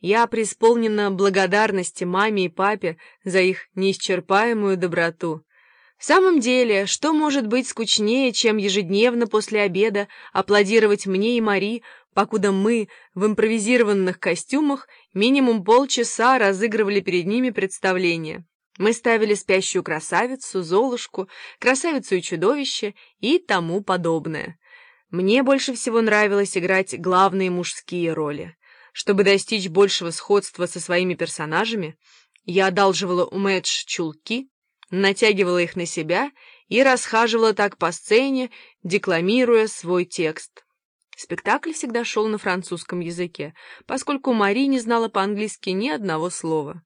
Я преисполнена благодарности маме и папе за их неисчерпаемую доброту. В самом деле, что может быть скучнее, чем ежедневно после обеда аплодировать мне и Мари, покуда мы в импровизированных костюмах минимум полчаса разыгрывали перед ними представление. Мы ставили спящую красавицу, Золушку, красавицу и чудовище и тому подобное. Мне больше всего нравилось играть главные мужские роли. Чтобы достичь большего сходства со своими персонажами, я одалживала у Мэтч чулки, натягивала их на себя и расхаживала так по сцене, декламируя свой текст. Спектакль всегда шел на французском языке, поскольку Мари не знала по-английски ни одного слова.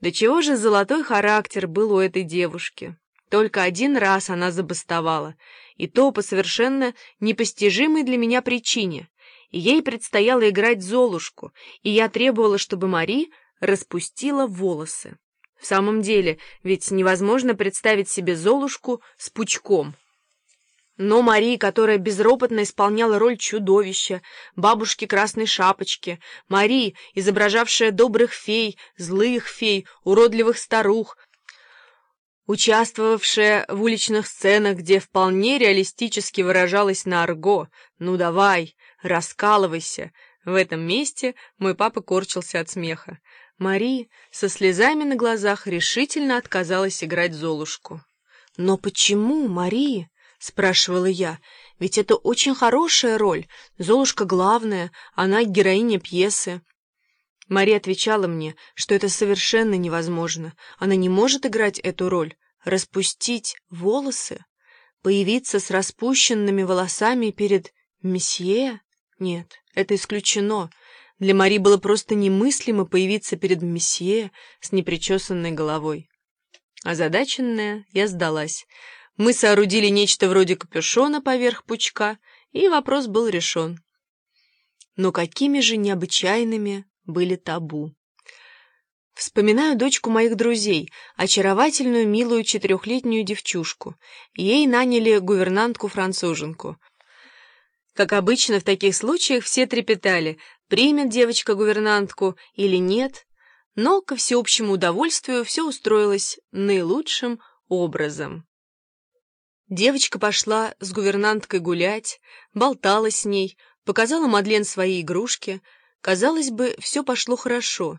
Да чего же золотой характер был у этой девушки? Только один раз она забастовала, и то по совершенно непостижимой для меня причине. Ей предстояло играть Золушку, и я требовала, чтобы Мари распустила волосы. В самом деле, ведь невозможно представить себе Золушку с пучком. Но Мари, которая безропотно исполняла роль чудовища, бабушки Красной Шапочки, Мари, изображавшая добрых фей, злых фей, уродливых старух, участвовавшая в уличных сценах, где вполне реалистически выражалась на арго «Ну давай, раскалывайся», в этом месте мой папа корчился от смеха. Мари со слезами на глазах решительно отказалась играть Золушку. «Но почему, Мари?» — спрашивала я. «Ведь это очень хорошая роль. Золушка главная, она героиня пьесы». Мари отвечала мне, что это совершенно невозможно. Она не может играть эту роль. Распустить волосы? Появиться с распущенными волосами перед месье? Нет, это исключено. Для Мари было просто немыслимо появиться перед месье с непричесанной головой. Озадаченная, я сдалась. Мы соорудили нечто вроде капюшона поверх пучка, и вопрос был решен. Но какими же необычайными были табу. Вспоминаю дочку моих друзей, очаровательную, милую четырехлетнюю девчушку. Ей наняли гувернантку-француженку. Как обычно в таких случаях все трепетали, примет девочка гувернантку или нет, но, ко всеобщему удовольствию, все устроилось наилучшим образом. Девочка пошла с гувернанткой гулять, болтала с ней, показала Мадлен свои игрушки. Казалось бы, все пошло хорошо.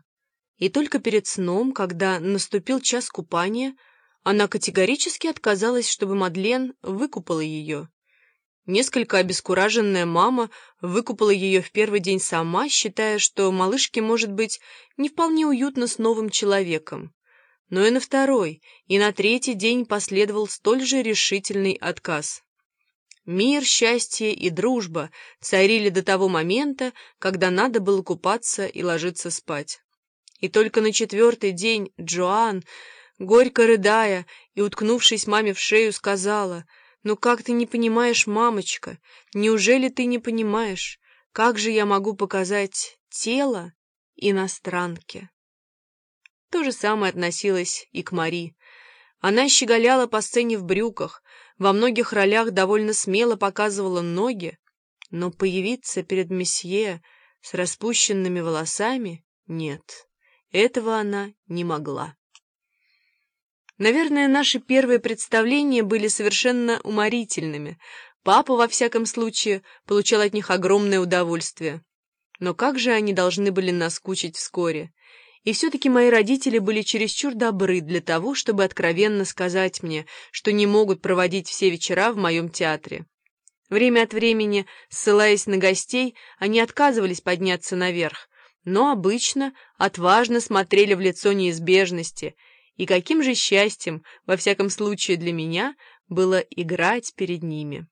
И только перед сном, когда наступил час купания, она категорически отказалась, чтобы Мадлен выкупала ее. Несколько обескураженная мама выкупала ее в первый день сама, считая, что малышке может быть не вполне уютно с новым человеком но и на второй, и на третий день последовал столь же решительный отказ. Мир, счастье и дружба царили до того момента, когда надо было купаться и ложиться спать. И только на четвертый день Джоан, горько рыдая и уткнувшись маме в шею, сказала, «Ну как ты не понимаешь, мамочка? Неужели ты не понимаешь? Как же я могу показать тело иностранке?» То же самое относилось и к Мари. Она щеголяла по сцене в брюках, во многих ролях довольно смело показывала ноги, но появиться перед месье с распущенными волосами — нет, этого она не могла. Наверное, наши первые представления были совершенно уморительными. Папа, во всяком случае, получал от них огромное удовольствие. Но как же они должны были наскучить вскоре? И все-таки мои родители были чересчур добры для того, чтобы откровенно сказать мне, что не могут проводить все вечера в моем театре. Время от времени, ссылаясь на гостей, они отказывались подняться наверх, но обычно отважно смотрели в лицо неизбежности, и каким же счастьем, во всяком случае для меня, было играть перед ними.